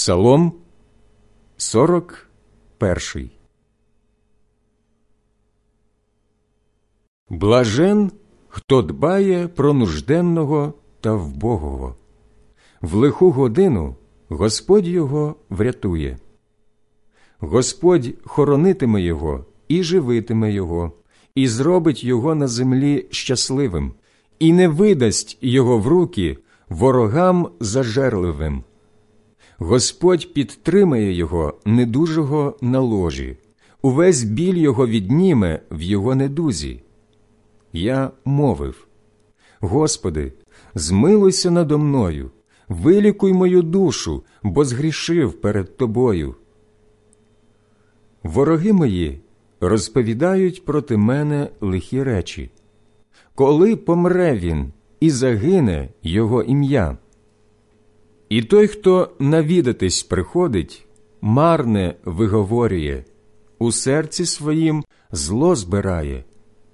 Псалом 41 Блажен, хто дбає про нужденного та вбогого. В лиху годину Господь його врятує. Господь хоронитиме його і живитиме його, і зробить його на землі щасливим, і не видасть його в руки ворогам зажерливим. Господь підтримає його недужого на ложі, увесь біль його відніме в його недузі. Я мовив Господи, змилуйся надо мною, вилікуй мою душу, бо згрішив перед Тобою. Вороги мої розповідають проти мене лихі речі. Коли помре він і загине його ім'я. І той, хто навідатись приходить, марне виговорює, у серці своїм зло збирає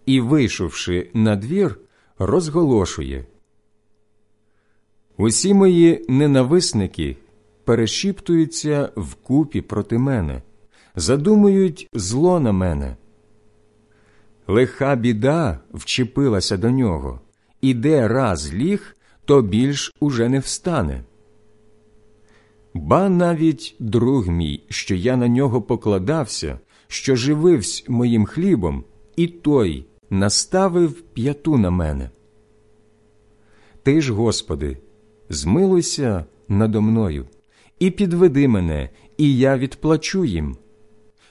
і, вийшовши на двір, розголошує. Усі мої ненависники перешіптуються вкупі проти мене, задумують зло на мене. Лиха біда вчепилася до нього, і де раз ліг, то більш уже не встане. Ба навіть друг мій, що я на нього покладався, що жививсь моїм хлібом, і той наставив п'яту на мене. Ти ж, Господи, змилуйся надо мною, і підведи мене, і я відплачу їм.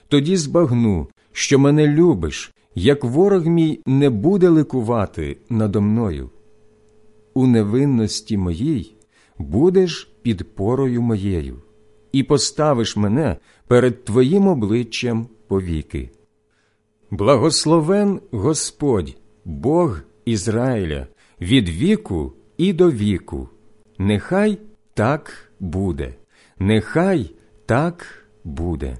Тоді збагну, що мене любиш, як ворог мій не буде ликувати надо мною. У невинності моїй будеш підпорою моєю, і поставиш мене перед Твоїм обличчям повіки. Благословен Господь, Бог Ізраїля, від віку і до віку. Нехай так буде, нехай так буде.